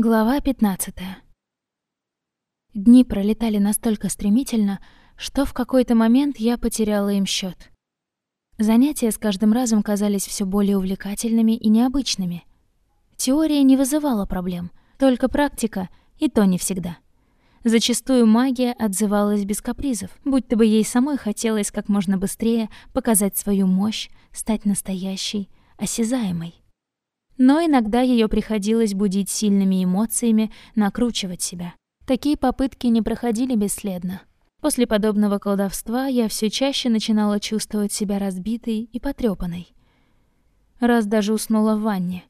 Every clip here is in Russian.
Глава 15. Дни пролетали настолько стремительно, что в какой-то момент я потеряла им счет. Занятия с каждым разом казались все более увлекательными и необычными. Теория не вызывала проблем, только практика, и то не всегда. Зачастую магия отзывалась без капризов, будто бы ей самой хотелось как можно быстрее показать свою мощь, стать настоящей, осязаемой но иногда ее приходилось будить сильными эмоциями, накручивать себя. Такие попытки не проходили бесследно. После подобного колдовства я все чаще начинала чувствовать себя разбитой и потрепанной. Раз даже уснула в ванне.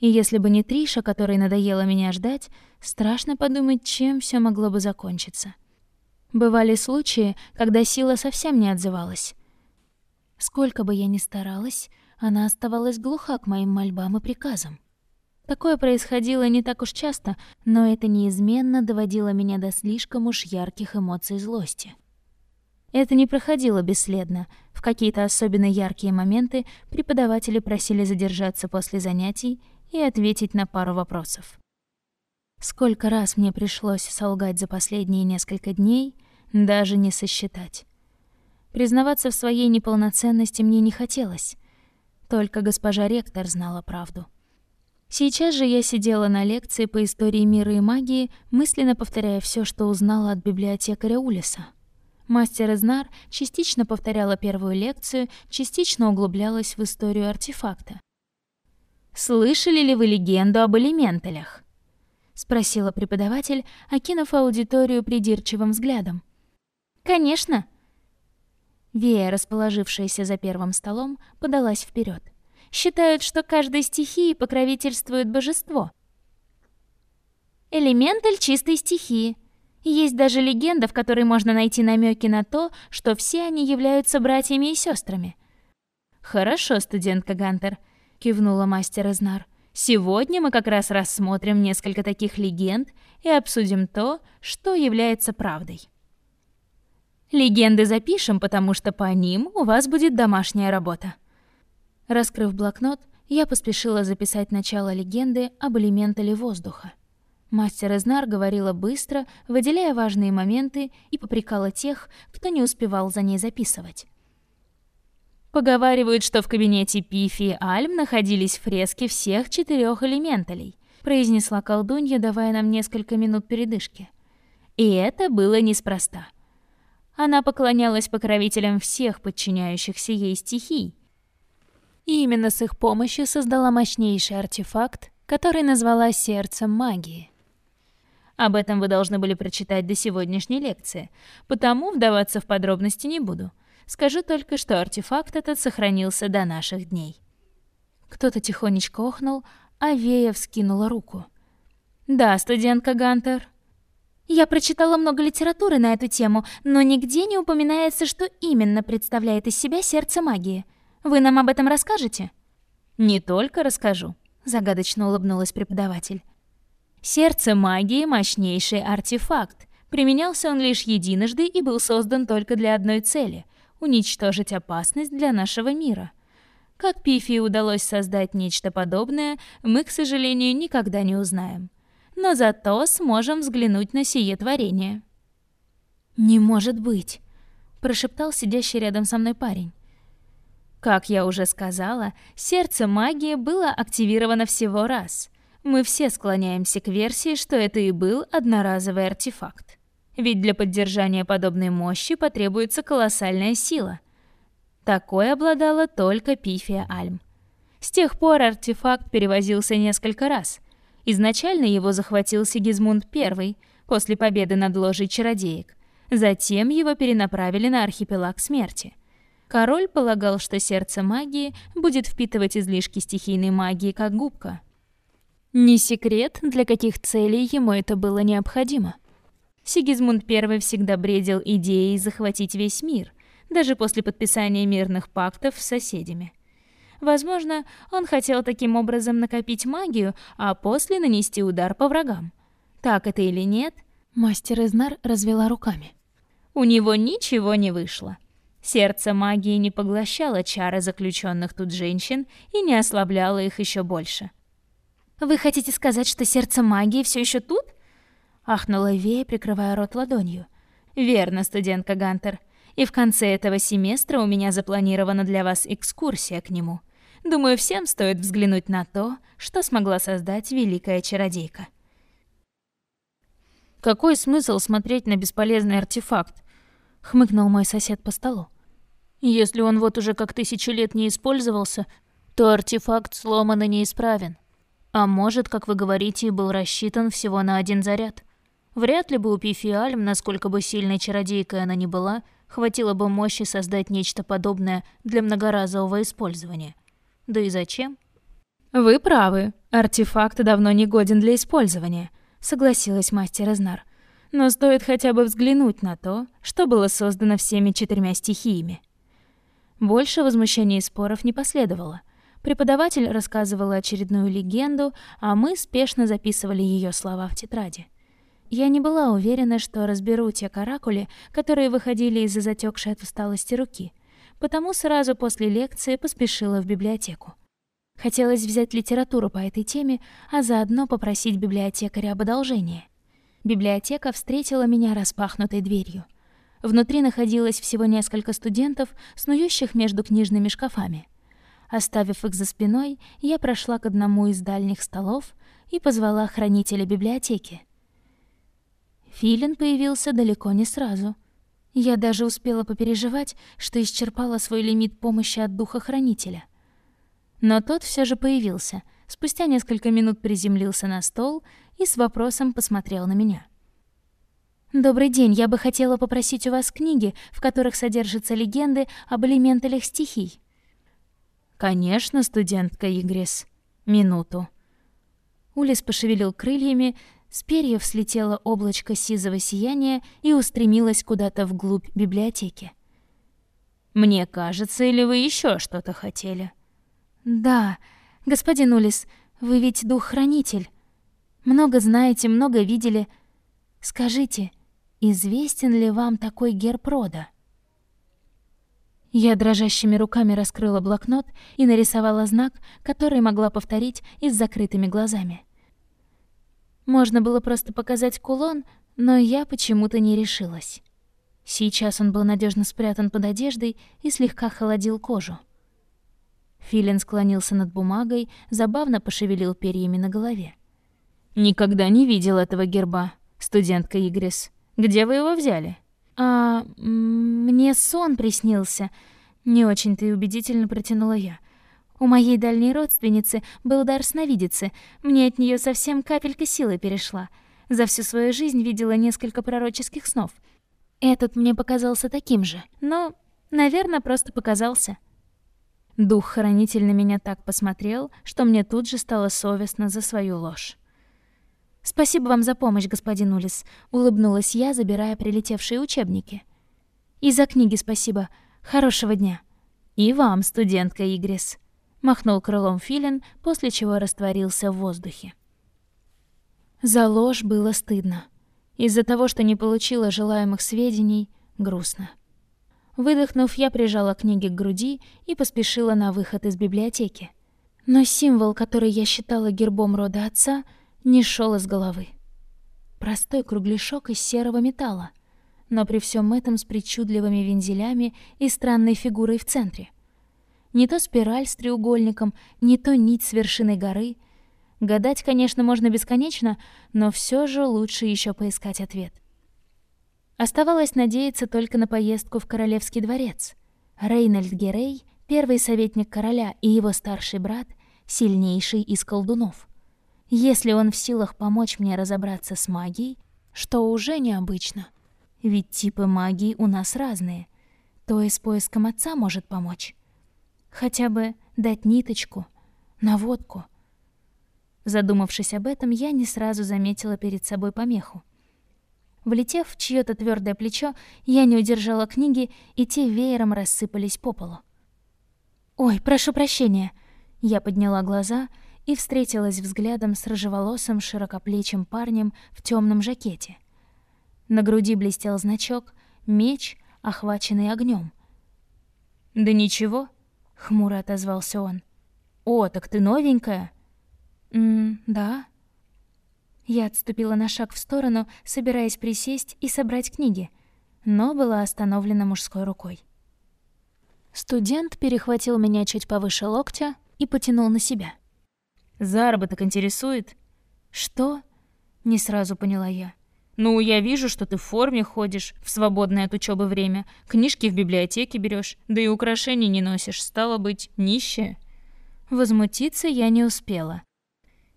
И если бы не Триша, которой надоело меня ждать, страшно подумать, чем все могло бы закончиться. Бывали случаи, когда сила совсем не отзывалась. Сколько бы я ни старалась, она оставалась глуха к моим мольбам и приказам. Такое происходило не так уж часто, но это неизменно доводило меня до слишком уж ярких эмоций злости. Это не проходило бесследно. В какие-то особенно яркие моменты преподаватели просили задержаться после занятий и ответить на пару вопросов. Сколько раз мне пришлось солгать за последние несколько дней, даже не сосчитать. Признаваться в своей неполноценности мне не хотелось — только госпожа ректор знала правду. Сейчас же я сидела на лекции по истории мира и магии, мысленно повторяя все, что узнала от библиотекаря Улиса. Мастер Изнар частично повторяла первую лекцию, частично углублялась в историю артефакта. «Слышали ли вы легенду об элементалях?» — спросила преподаватель, окинув аудиторию придирчивым взглядом. «Конечно!» Вея, расположившаяся за первым столом, подалась вперед. Считают, что каждой стихии покровительствует божество. Элементаль чистой стихии. Есть даже легенда, в которой можно найти намеки на то, что все они являются братьями и сестрами. Хорошо, студентка Гантер, кивнула мастер Изнар. Сегодня мы как раз рассмотрим несколько таких легенд и обсудим то, что является правдой. Легенды запишем, потому что по ним у вас будет домашняя работа. Раскрыв блокнот, я поспешила записать начало легенды об элементале воздуха. Мастер Изнар говорила быстро, выделяя важные моменты и попрекала тех, кто не успевал за ней записывать. Поговаривают, что в кабинете Пифи и Альм находились фрески всех четырех элементалей, произнесла колдунья, давая нам несколько минут передышки. И это было неспроста. Она поклонялась покровителям всех подчиняющихся ей стихий. И именно с их помощью создала мощнейший артефакт, который назвала сердцем магии. Об этом вы должны были прочитать до сегодняшней лекции, потому вдаваться в подробности не буду. Скажу только, что артефакт этот сохранился до наших дней. Кто-то тихонечко охнул, а Вея вскинула руку. «Да, студентка Гантер», я прочитала много литературы на эту тему, но нигде не упоминается, что именно представляет из себя сердце магии. Вы нам об этом расскажете? Не только расскажу, загадочно улыбнулась преподаватель. Сердце магии мощнейший артефакт. Применялся он лишь единожды и был создан только для одной цели уничтожить опасность для нашего мира. Как Пифии удалось создать нечто подобное, мы, к сожалению, никогда не узнаем но зато сможем взглянуть на сие творение». «Не может быть», — прошептал сидящий рядом со мной парень. Как я уже сказала, сердце магии было активировано всего раз. Мы все склоняемся к версии, что это и был одноразовый артефакт. Ведь для поддержания подобной мощи потребуется колоссальная сила. Такой обладала только Пифия Альм. С тех пор артефакт перевозился несколько раз — Изначально его захватил Сигизмунд I после победы над ложей чародеек. Затем его перенаправили на архипелаг смерти. Король полагал, что сердце магии будет впитывать излишки стихийной магии как губка. Не секрет, для каких целей ему это было необходимо. Сигизмунд I всегда бредил идеей захватить весь мир, даже после подписания мирных пактов с соседями. Возможно, он хотел таким образом накопить магию, а после нанести удар по врагам. Так это или нет? Мастер Изнар развела руками. У него ничего не вышло. Сердце магии не поглощало чары заключенных тут женщин и не ослабляло их еще больше. Вы хотите сказать, что сердце магии все еще тут? Ахнула Вея, прикрывая рот ладонью. Верно, студентка Гантер. И в конце этого семестра у меня запланирована для вас экскурсия к нему. Думаю, всем стоит взглянуть на то, что смогла создать великая чародейка. Какой смысл смотреть на бесполезный артефакт? хмыкнул мой сосед по столу. Если он вот уже как тысячу лет не использовался, то артефакт сломан и неисправен. А может, как вы говорите, был рассчитан всего на один заряд. Вряд ли бы у Пифи Альм, насколько бы сильной чародейкой она ни была, хватило бы мощи создать нечто подобное для многоразового использования. Да и зачем? «Вы правы, артефакт давно не годен для использования», — согласилась мастер Изнар. «Но стоит хотя бы взглянуть на то, что было создано всеми четырьмя стихиями». Больше возмущений и споров не последовало. Преподаватель рассказывала очередную легенду, а мы спешно записывали ее слова в тетради. Я не была уверена, что разберу те каракули, которые выходили из-за затекшей от усталости руки, потому сразу после лекции поспешила в библиотеку. Хотелось взять литературу по этой теме, а заодно попросить библиотекаря об одолжении. Библиотека встретила меня распахнутой дверью. Внутри находилось всего несколько студентов, снующих между книжными шкафами — Оставив их за спиной, я прошла к одному из дальних столов и позвала хранителя библиотеки. Филин появился далеко не сразу. Я даже успела попереживать, что исчерпала свой лимит помощи от духа хранителя. Но тот все же появился, спустя несколько минут приземлился на стол и с вопросом посмотрел на меня. «Добрый день, я бы хотела попросить у вас книги, в которых содержатся легенды об элементалях стихий». «Конечно, студентка Игрис. Минуту». Улис пошевелил крыльями, с перьев слетело облачко сизого сияния и устремилось куда-то вглубь библиотеки. «Мне кажется, или вы еще что-то хотели?» «Да, господин Улис, вы ведь дух-хранитель. Много знаете, много видели. Скажите, известен ли вам такой герб рода?» Я дрожащими руками раскрыла блокнот и нарисовала знак, который могла повторить и с закрытыми глазами. Можно было просто показать кулон, но я почему-то не решилась. Сейчас он был надежно спрятан под одеждой и слегка холодил кожу. Филин склонился над бумагой, забавно пошевелил перьями на голове. «Никогда не видел этого герба, студентка Игрис. Где вы его взяли?» «А мне сон приснился», — не очень-то и убедительно протянула я. «У моей дальней родственницы был дар сновидицы, мне от нее совсем капелька силы перешла. За всю свою жизнь видела несколько пророческих снов. Этот мне показался таким же, но, наверное, просто показался». Дух-хранитель на меня так посмотрел, что мне тут же стало совестно за свою ложь. «Спасибо вам за помощь, господин Улис», — улыбнулась я, забирая прилетевшие учебники. «И за книги спасибо. Хорошего дня». «И вам, студентка Игрис», — махнул крылом Филин, после чего растворился в воздухе. За ложь было стыдно. Из-за того, что не получила желаемых сведений, грустно. Выдохнув, я прижала книги к груди и поспешила на выход из библиотеки. Но символ, который я считала гербом рода отца — не шел из головы. Простой кругляшок из серого металла, но при всем этом с причудливыми вензелями и странной фигурой в центре. Не то спираль с треугольником, не то нить с вершины горы. Гадать, конечно, можно бесконечно, но все же лучше еще поискать ответ. Оставалось надеяться только на поездку в королевский дворец. Рейнольд Герей, первый советник короля и его старший брат, сильнейший из колдунов. Если он в силах помочь мне разобраться с магией, что уже необычно. Ведь типы магии у нас разные. То и с поиском отца может помочь. Хотя бы дать ниточку, наводку. Задумавшись об этом, я не сразу заметила перед собой помеху. Влетев в чьё-то твёрдое плечо, я не удержала книги, и те веером рассыпались по полу. «Ой, прошу прощения!» Я подняла глаза — и встретилась взглядом с рыжеволосым широкоплечим парнем в темном жакете. На груди блестел значок «Меч, охваченный огнем. «Да ничего», — хмуро отозвался он. «О, так ты новенькая?» «М, да». Я отступила на шаг в сторону, собираясь присесть и собрать книги, но была остановлена мужской рукой. Студент перехватил меня чуть повыше локтя и потянул на себя. «Заработок интересует?» «Что?» — не сразу поняла я. «Ну, я вижу, что ты в форме ходишь, в свободное от учебы время, книжки в библиотеке берешь, да и украшений не носишь, стало быть, нищая». Возмутиться я не успела.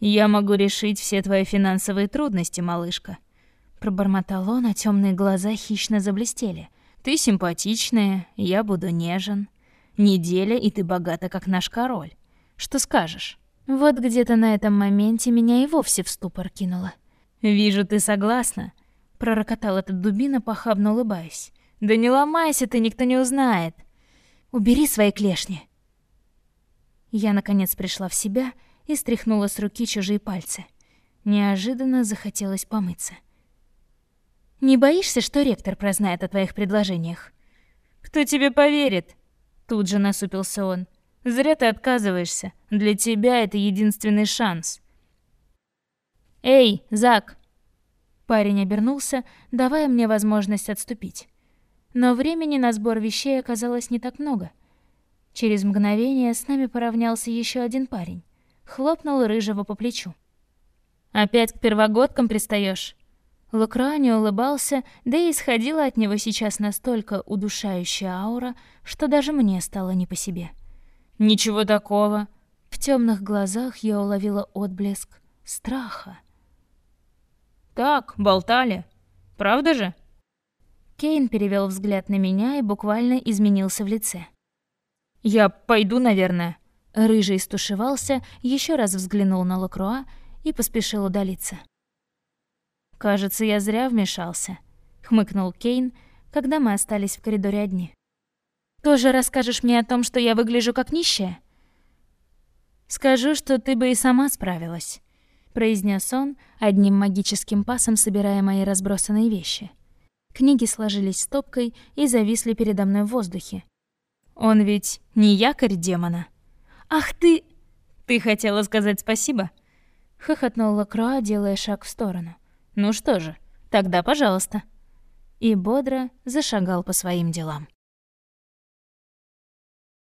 «Я могу решить все твои финансовые трудности, малышка», — пробормотал он, а темные глаза хищно заблестели. «Ты симпатичная, я буду нежен. Неделя, и ты богата, как наш король. Что скажешь?» Вот где-то на этом моменте меня и вовсе в ступор кинуло. «Вижу, ты согласна», — пророкотал этот дубина, похабно улыбаясь. «Да не ломайся ты, никто не узнает. Убери свои клешни». Я, наконец, пришла в себя и стряхнула с руки чужие пальцы. Неожиданно захотелось помыться. «Не боишься, что ректор прознает о твоих предложениях?» «Кто тебе поверит?» Тут же насупился он. Зря ты отказываешься. Для тебя это единственный шанс. Эй, Зак. Парень обернулся, давая мне возможность отступить. Но времени на сбор вещей оказалось не так много. Через мгновение с нами поравнялся еще один парень. Хлопнул рыжего по плечу. Опять к первогодкам пристаешь? Лукра не улыбался, да и исходила от него сейчас настолько удушающая аура, что даже мне стало не по себе. Ничего такого. В темных глазах я уловила отблеск страха. Так, болтали. Правда же? Кейн перевел взгляд на меня и буквально изменился в лице. Я пойду, наверное. Рыжий стушевался, еще раз взглянул на Лакруа и поспешил удалиться. Кажется, я зря вмешался, хмыкнул Кейн, когда мы остались в коридоре одни. Тоже расскажешь мне о том, что я выгляжу как нищая? Скажу, что ты бы и сама справилась, произнес он, одним магическим пасом собирая мои разбросанные вещи. Книги сложились стопкой и зависли передо мной в воздухе. Он ведь не якорь демона. Ах ты, ты хотела сказать спасибо? хохотнул Лакроа, делая шаг в сторону. Ну что же, тогда, пожалуйста. И бодро зашагал по своим делам.